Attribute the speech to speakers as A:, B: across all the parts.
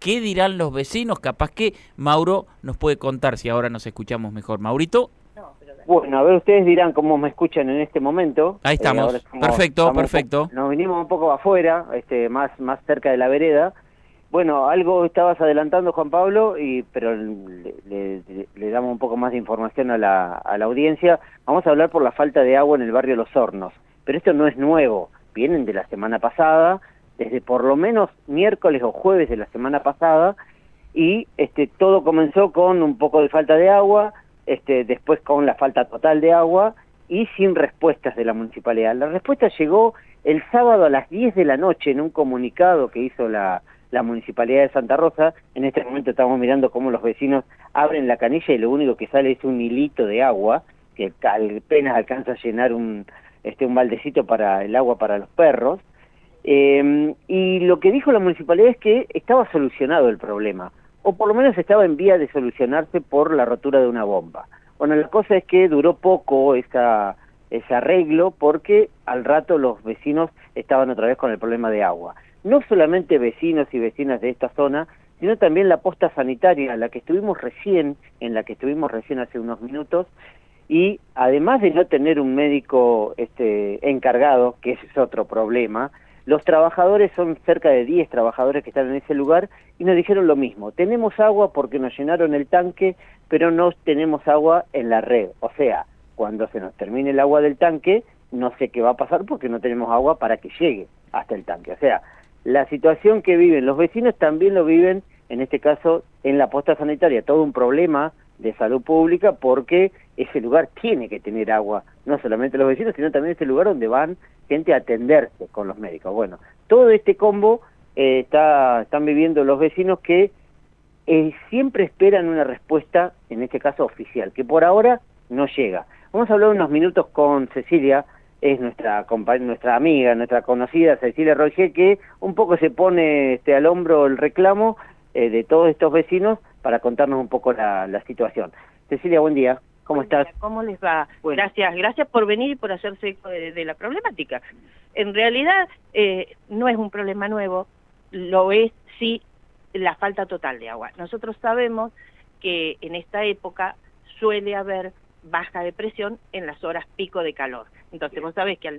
A: ¿Qué dirán los vecinos? Capaz que Mauro nos puede contar si ahora nos escuchamos mejor. Maurito.
B: Bueno, a ver, ustedes dirán cómo me escuchan en este momento.
A: Ahí estamos. Eh, perfecto, perfecto.
B: nos vinimos un poco afuera, este, más, más cerca de la vereda. Bueno, algo estabas adelantando, Juan Pablo, y pero le, damos un poco más de información a la, a la audiencia. Vamos a hablar por la falta de agua en el barrio Los Hornos. Pero esto no es nuevo, vienen de la semana pasada, desde por lo menos miércoles o jueves de la semana pasada, y este todo comenzó con un poco de falta de agua, este, después con la falta total de agua y sin respuestas de la municipalidad. La respuesta llegó el sábado a las 10 de la noche en un comunicado que hizo la, municipalidad de Santa Rosa. En este momento estamos mirando cómo los vecinos abren la canilla y lo único que sale es un hilito de agua que apenas alcanza a llenar un, este, un baldecito para el agua para los perros. Eh, y lo que dijo la municipalidad es que estaba solucionado el problema o por lo menos estaba en vía de solucionarse por la rotura de una bomba. Bueno, la cosa es que duró poco esa, ese arreglo porque al rato los vecinos estaban otra vez con el problema de agua. No solamente vecinos y vecinas de esta zona, sino también la posta sanitaria, la que estuvimos recién, en la que estuvimos recién hace unos minutos, y además de no tener un médico este, encargado, que ese es otro problema, los trabajadores son cerca de 10 trabajadores que están en ese lugar y nos dijeron lo mismo, tenemos agua porque nos llenaron el tanque, pero no tenemos agua en la red. O sea, cuando se nos termine el agua del tanque, no sé qué va a pasar porque no tenemos agua para que llegue hasta el tanque. O sea, la situación que viven los vecinos también lo viven, en este caso, en la posta sanitaria, todo un problema de salud pública porque ese lugar tiene que tener agua, no solamente los vecinos, sino también ese lugar donde van gente a atenderse con los médicos. Bueno, todo este combo eh, está, están viviendo los vecinos que eh, siempre esperan una respuesta, en este caso oficial, que por ahora no llega. Vamos a hablar unos minutos con Cecilia, es nuestra nuestra amiga, nuestra conocida Cecilia Roger, que un poco se pone este, al hombro el reclamo eh, de todos estos vecinos para contarnos un poco la, la situación. Cecilia, buen día. ¿Cómo estás?
C: ¿Cómo les va? Gracias, gracias por venir y por hacerse eco de, la problemática. En realidad eh, no es un problema nuevo, lo es sí la falta total de agua. Nosotros sabemos que en esta época suele haber baja de presión en las horas pico de calor. Entonces vos sabés que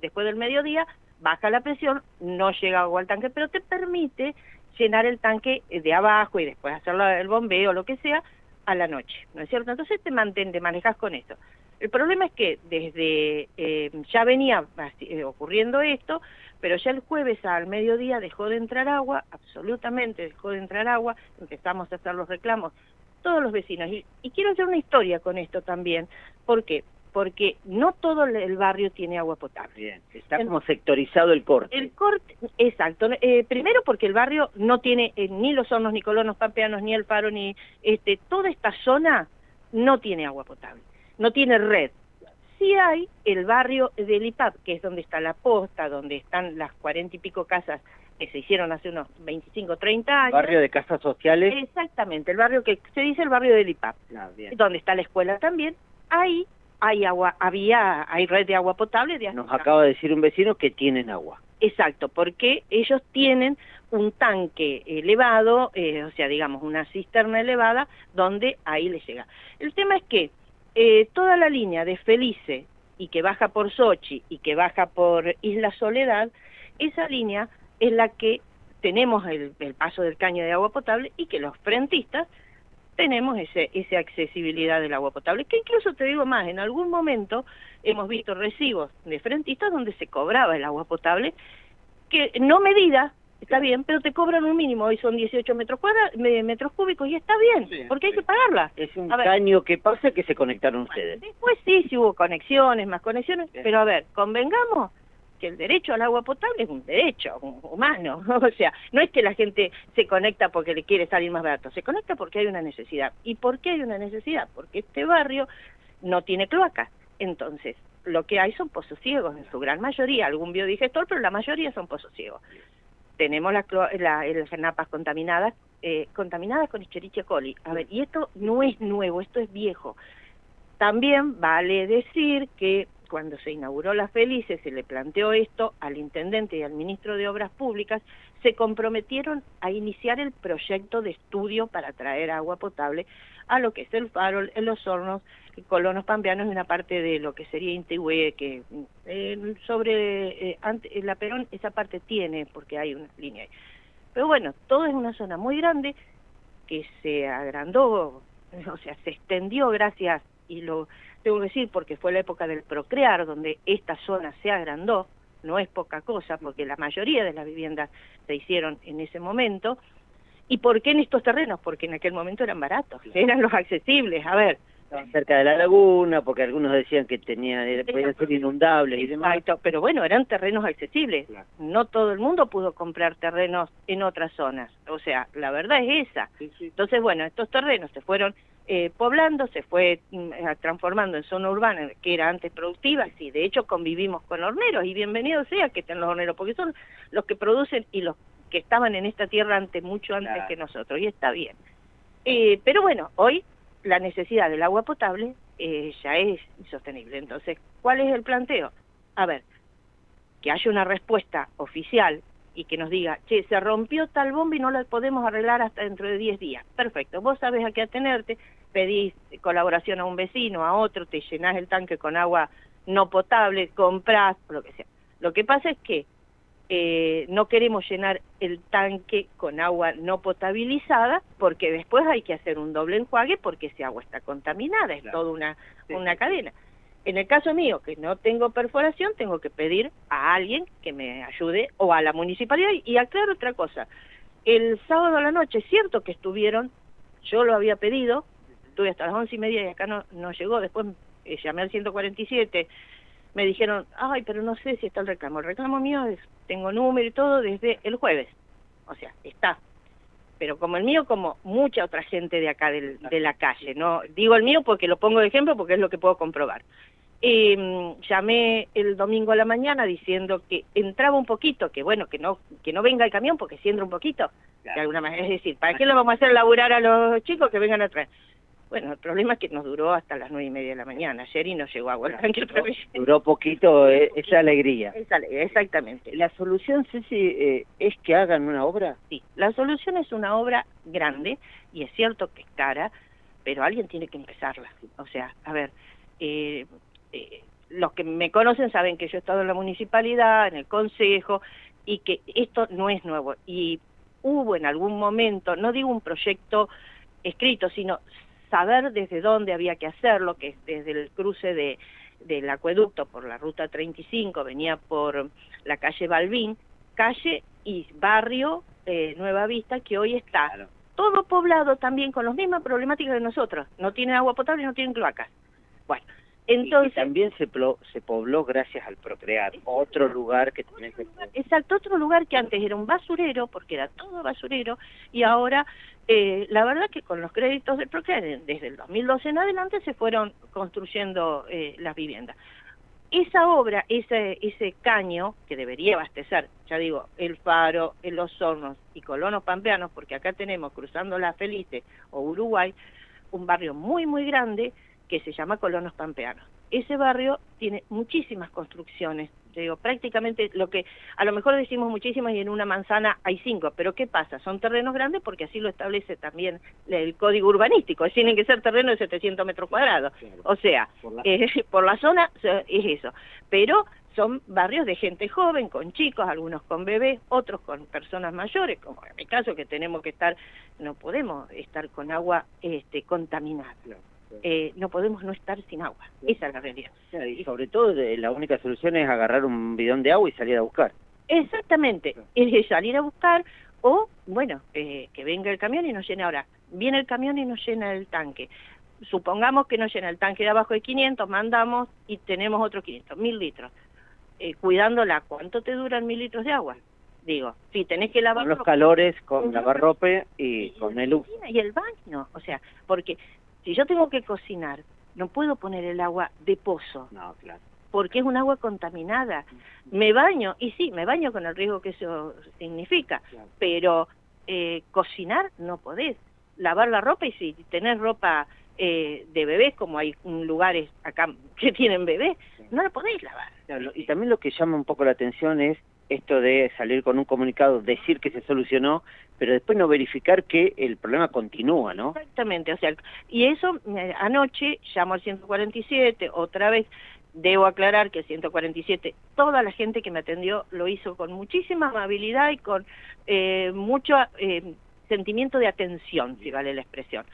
C: después del mediodía baja la presión, no llega agua al tanque, pero te permite llenar el tanque de abajo y después hacerlo el bombeo o lo que sea a la noche, ¿no es cierto? Entonces te mantén, te manejas con esto. El problema es que desde eh, ya venía eh, ocurriendo esto, pero ya el jueves al mediodía dejó de entrar agua, absolutamente dejó de entrar agua, empezamos a hacer los reclamos todos los vecinos. Y, y quiero hacer una historia con esto también, porque porque no todo el barrio tiene agua potable.
B: Bien, está como sectorizado el corte.
C: El corte, exacto. Eh, primero porque el barrio no tiene eh, ni los hornos, ni colonos pampeanos, ni el faro, ni este, toda esta zona no tiene agua potable, no tiene red. Sí hay el barrio del IPAP, que es donde está la posta, donde están las cuarenta y pico casas que se hicieron hace unos 25, 30 años.
B: Barrio de casas sociales.
C: Exactamente, el barrio que se dice el barrio del IPAP, ah, donde está la escuela también. Ahí hay agua, había, hay red de agua potable. De
B: Nos acaba de decir un vecino que tienen agua.
C: Exacto, porque ellos tienen un tanque elevado, eh, o sea, digamos, una cisterna elevada, donde ahí les llega. El tema es que eh, toda la línea de Felice y que baja por Sochi y que baja por Isla Soledad, esa línea es la que tenemos el, el paso del caño de agua potable y que los frentistas tenemos ese, esa accesibilidad del agua potable, que incluso te digo más, en algún momento hemos visto recibos de frentistas donde se cobraba el agua potable, que no medida, está bien, pero te cobran un mínimo, hoy son 18 metros, cuadrados, metros cúbicos y está bien, porque hay que pagarla.
B: Es un caño que pasa que se conectaron ustedes.
C: Después sí, sí hubo conexiones, más conexiones, pero a ver, convengamos que el derecho al agua potable es un derecho humano, o sea, no es que la gente se conecta porque le quiere salir más barato, se conecta porque hay una necesidad. ¿Y por qué hay una necesidad? Porque este barrio no tiene cloacas, entonces lo que hay son pozos ciegos, en su gran mayoría, algún biodigestor, pero la mayoría son pozos ciegos. Tenemos las, napas contaminadas, eh, contaminadas con Escherichia coli. A ver, y esto no es nuevo, esto es viejo. También vale decir que cuando se inauguró La Felices, se le planteó esto al intendente y al ministro de Obras Públicas, se comprometieron a iniciar el proyecto de estudio para traer agua potable a lo que es el Faro, en los hornos, Colonos Pampeanos y una parte de lo que sería Intigüe, que eh, sobre eh, la Perón esa parte tiene, porque hay una línea ahí. Pero bueno, todo es una zona muy grande que se agrandó, o sea, se extendió gracias, y lo tengo que decir porque fue la época del procrear, donde esta zona se agrandó, no es poca cosa, porque la mayoría de las viviendas se hicieron en ese momento. ¿Y por qué en estos terrenos? Porque en aquel momento eran baratos, eran los accesibles. A ver,
B: cerca de la laguna, porque algunos decían que tenía, podían ser inundables y demás.
C: pero bueno, eran terrenos accesibles. No todo el mundo pudo comprar terrenos en otras zonas. O sea, la verdad es esa. Entonces, bueno, estos terrenos se fueron eh, poblando, se fue mm, eh, transformando en zona urbana que era antes productiva, y de hecho convivimos con horneros y bienvenido sea que estén los horneros, porque son los que producen y los que estaban en esta tierra antes, mucho antes que nosotros, y está bien. Eh, pero bueno, hoy la necesidad del agua potable eh, ya es insostenible. Entonces, ¿cuál es el planteo? A ver, que haya una respuesta oficial y que nos diga, che, se rompió tal bomba y no la podemos arreglar hasta dentro de 10 días. Perfecto, vos sabes a qué atenerte, pedís colaboración a un vecino, a otro, te llenás el tanque con agua no potable, comprás, lo que sea. Lo que pasa es que eh, no queremos llenar el tanque con agua no potabilizada porque después hay que hacer un doble enjuague porque ese agua está contaminada, es toda una, una cadena. En el caso mío, que no tengo perforación, tengo que pedir a alguien que me ayude o a la municipalidad. Y aclaro otra cosa, el sábado a la noche, es cierto que estuvieron, yo lo había pedido, estuve hasta las once y media y acá no, no llegó, después eh, llamé al 147, me dijeron, ay, pero no sé si está el reclamo. El reclamo mío es, tengo número y todo desde el jueves. O sea, está. Pero como el mío, como mucha otra gente de acá de la calle. no Digo el mío porque lo pongo de ejemplo porque es lo que puedo comprobar. Eh, llamé el domingo a la mañana diciendo que entraba un poquito, que bueno, que no que no venga el camión porque si entra un poquito, de alguna manera. Es decir, ¿para qué lo vamos a hacer laburar a los chicos que vengan a traer? Bueno, el problema es que nos duró hasta las nueve y media de la mañana ayer y no llegó
B: otra vez. Duró poquito eh, esa alegría.
C: Esa, exactamente.
B: ¿La solución, Ceci, eh, es que hagan una obra?
C: Sí, la solución es una obra grande y es cierto que es cara, pero alguien tiene que empezarla. O sea, a ver, eh, los que me conocen saben que yo he estado en la municipalidad, en el consejo, y que esto no es nuevo. Y hubo en algún momento, no digo un proyecto escrito, sino saber desde dónde había que hacerlo, que es desde el cruce de, del acueducto por la ruta 35, venía por la calle Balbín, calle y barrio eh, Nueva Vista, que hoy está todo poblado también con las mismas problemáticas de nosotros. No tienen agua potable y no tienen cloacas. Bueno, entonces,
B: también se, se pobló gracias al procrear, otro lugar que también se...
C: Exacto, otro lugar que antes era un basurero, porque era todo basurero, y ahora, eh, la verdad que con los créditos del procrear, desde el 2012 en adelante se fueron construyendo eh, las viviendas. Esa obra, ese, ese caño que debería abastecer, ya digo, el Faro, Los Hornos y Colonos Pampeanos, porque acá tenemos, cruzando la Felice o Uruguay, un barrio muy, muy grande, que se llama Colonos Pampeanos. Ese barrio tiene muchísimas construcciones, digo, prácticamente lo que a lo mejor decimos muchísimas y en una manzana hay cinco, pero ¿qué pasa? Son terrenos grandes porque así lo establece también el código urbanístico, tienen que ser terrenos de 700 metros cuadrados, o sea, por la... Eh, por la zona es eso, pero son barrios de gente joven, con chicos, algunos con bebés, otros con personas mayores, como en mi caso que tenemos que estar, no podemos estar con agua este, contaminada. Eh, no podemos no estar sin agua. Esa es la realidad.
B: Y sobre todo la única solución es agarrar un bidón de agua y salir a buscar.
C: Exactamente, es salir a buscar o, bueno, eh, que venga el camión y nos llene ahora. Viene el camión y nos llena el tanque. Supongamos que nos llena el tanque de abajo de 500, mandamos y tenemos otros 500, mil litros. Eh, cuidándola, ¿cuánto te duran mil litros de agua? Digo, si tenés que lavar...
B: Con los calores, con lavar ropa y, con el...
C: Y el baño, o sea, porque si yo tengo que cocinar, no puedo poner el agua de pozo.
B: No, claro.
C: Porque es un agua contaminada. Me baño, y sí, me baño con el riesgo que eso significa, pero eh, cocinar no podés. Lavar la ropa y si tenés ropa eh, de bebés, como hay lugares acá que tienen bebés, no la podéis lavar.
B: y también lo que llama un poco la atención es esto de salir con un comunicado, decir que se solucionó, pero después no verificar que el problema continúa, ¿no?
C: Exactamente, o sea, y eso eh, anoche llamo al 147, otra vez debo aclarar que el 147, toda la gente que me atendió lo hizo con muchísima amabilidad y con eh, mucho eh, sentimiento de atención, si vale la expresión.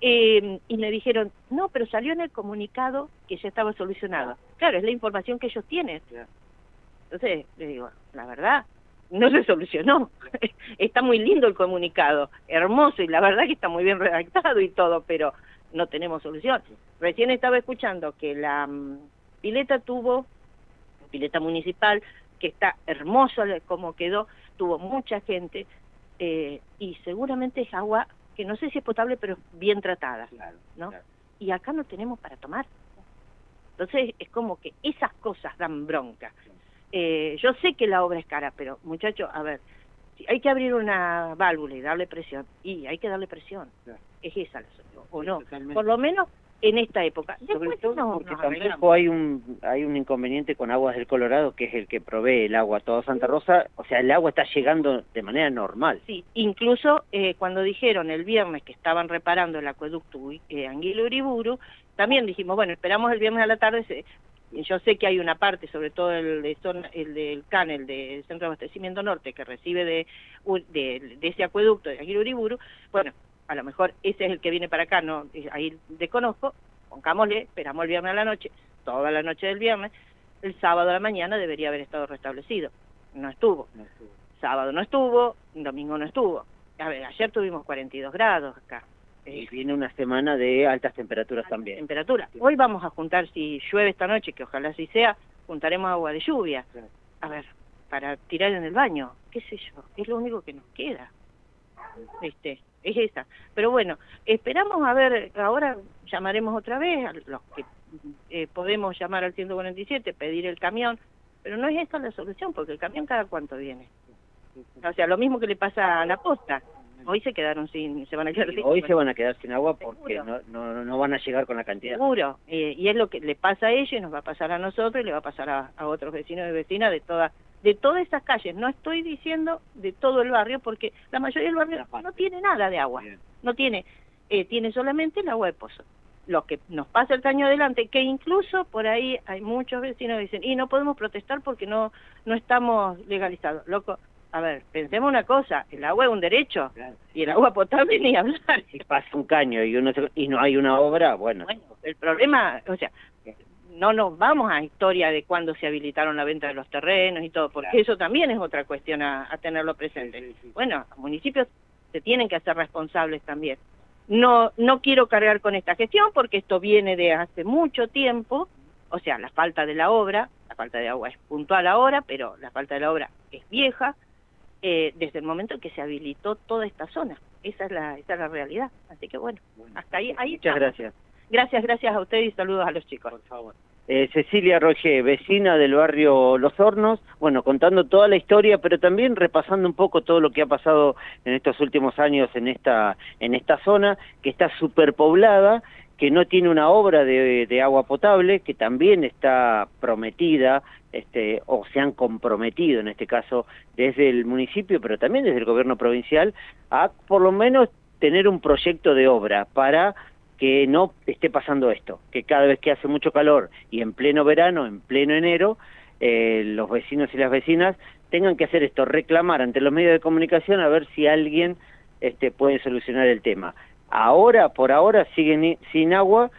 C: y me dijeron, no, pero salió en el comunicado que ya estaba solucionado. Claro, es la información que ellos tienen. Entonces, le digo, la verdad, no se solucionó. está muy lindo el comunicado, hermoso, y la verdad que está muy bien redactado y todo, pero no tenemos solución. Recién estaba escuchando que la mm, pileta tuvo, pileta municipal, que está hermoso como quedó, tuvo mucha gente, eh, y seguramente es agua que no sé si es potable, pero bien tratada, ¿no? Y acá no tenemos para tomar. Entonces es como que esas cosas dan bronca. Eh, yo sé que la obra es cara, pero muchachos, a ver, si hay que abrir una válvula y darle presión, y hay que darle presión, es esa la solución, o no, por lo menos en esta época.
B: Sobre todo porque tampoco hay un hay un inconveniente con Aguas del Colorado, que es el que provee el agua a toda Santa Rosa, o sea, el agua está llegando de manera normal.
C: Sí, incluso eh, cuando dijeron el viernes que estaban reparando el acueducto eh, Anguilo Uriburu, también dijimos, bueno, esperamos el viernes a la tarde, yo sé que hay una parte, sobre todo el, de el del CAN, el del Centro de Abastecimiento Norte, que recibe de, de, ese acueducto de Aguiruriburu, bueno, a lo mejor ese es el que viene para acá, no ahí desconozco, pongámosle, esperamos el viernes a la noche, toda la noche del viernes, el sábado a la mañana debería haber estado restablecido. No estuvo. No estuvo. Sábado no estuvo, domingo no estuvo. A ver, ayer tuvimos 42 grados acá.
B: Y viene una semana de altas temperaturas también.
C: Temperatura. Hoy vamos a juntar, si llueve esta noche, que ojalá así sea, juntaremos agua de lluvia. A ver, para tirar en el baño, qué sé yo, es lo único que nos queda. Este, es esa. Pero bueno, esperamos a ver, ahora llamaremos otra vez a los que eh, podemos llamar al 147, pedir el camión, pero no es esta la solución, porque el camión cada cuánto viene. O sea, lo mismo que le pasa a la posta hoy se quedaron sin, se van a quedar sin
B: Hoy se van a quedar sin agua porque no, no, no, van a llegar con la cantidad.
C: Seguro, eh, y es lo que le pasa a ellos, nos va a pasar a nosotros y le va a pasar a, otros vecinos y vecinas de todas de todas esas calles. No estoy diciendo de todo el barrio porque la mayoría del barrio no tiene nada de agua, no tiene, eh, tiene solamente el agua de pozo. Lo que nos pasa el caño adelante, que incluso por ahí hay muchos vecinos que dicen, y no podemos protestar porque no, no estamos legalizados. Loco, a ver, pensemos una cosa, el agua es un derecho y el agua potable ni hablar.
B: Si pasa un caño y, uno y no hay una obra, bueno.
C: Bueno, el problema, o sea, no nos vamos a historia de cuándo se habilitaron la venta de los terrenos y todo, porque eso también es otra cuestión a, tenerlo presente. Bueno, los municipios se tienen que hacer responsables también. No, no quiero cargar con esta gestión porque esto viene de hace mucho tiempo, o sea, la falta de la obra, la falta de agua es puntual ahora, pero la falta de la obra es vieja, eh, desde el momento en que se habilitó toda esta zona. Esa es la, esa es la realidad. Así que bueno, hasta ahí. ahí
B: Muchas gracias.
C: Gracias, gracias a usted y saludos a los chicos.
B: Por favor. Eh, Cecilia Roger, vecina del barrio Los Hornos, bueno, contando toda la historia, pero también repasando un poco todo lo que ha pasado en estos últimos años en esta, en esta zona, que está superpoblada, que no tiene una obra de, agua potable, que también está prometida este, o se han comprometido en este caso desde el municipio, pero también desde el gobierno provincial, a por lo menos tener un proyecto de obra para que no esté pasando esto, que cada vez que hace mucho calor y en pleno verano, en pleno enero, eh, los vecinos y las vecinas tengan que hacer esto, reclamar ante los medios de comunicación a ver si alguien este, puede solucionar el tema. Ahora, por ahora, siguen sin agua,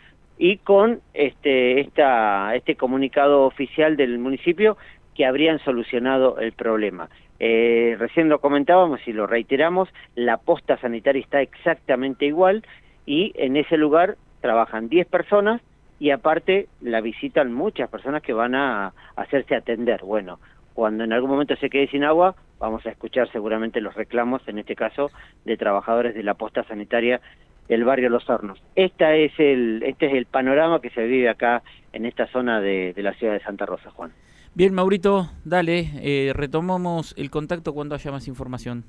B: y con este, esta, este comunicado oficial del municipio que habrían solucionado el problema. Eh, recién lo comentábamos y lo reiteramos, la posta sanitaria está exactamente igual y en ese lugar trabajan 10 personas y aparte la visitan muchas personas que van a hacerse atender. Bueno, cuando en algún momento se quede sin agua, vamos a escuchar seguramente los reclamos, en este caso, de trabajadores de la posta sanitaria el barrio Los Hornos. Esta es el, este es el panorama que se vive acá en esta zona de, la ciudad de Santa Rosa, Juan.
A: Bien, Maurito, dale, eh, retomamos el contacto cuando haya más información.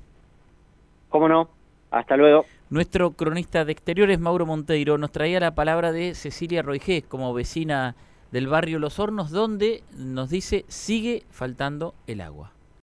B: ¿Cómo no? Hasta luego.
A: Nuestro cronista de exteriores, Mauro Monteiro, nos traía la palabra de Cecilia Roigé, como vecina del barrio Los Hornos, donde nos dice sigue faltando el agua.